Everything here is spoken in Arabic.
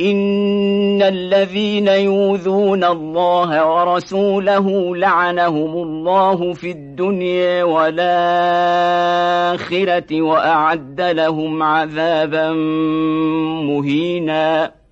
إن الذين يوذون الله ورسوله لعنهم الله في الدنيا والآخرة وأعد لهم عذابا مهيناً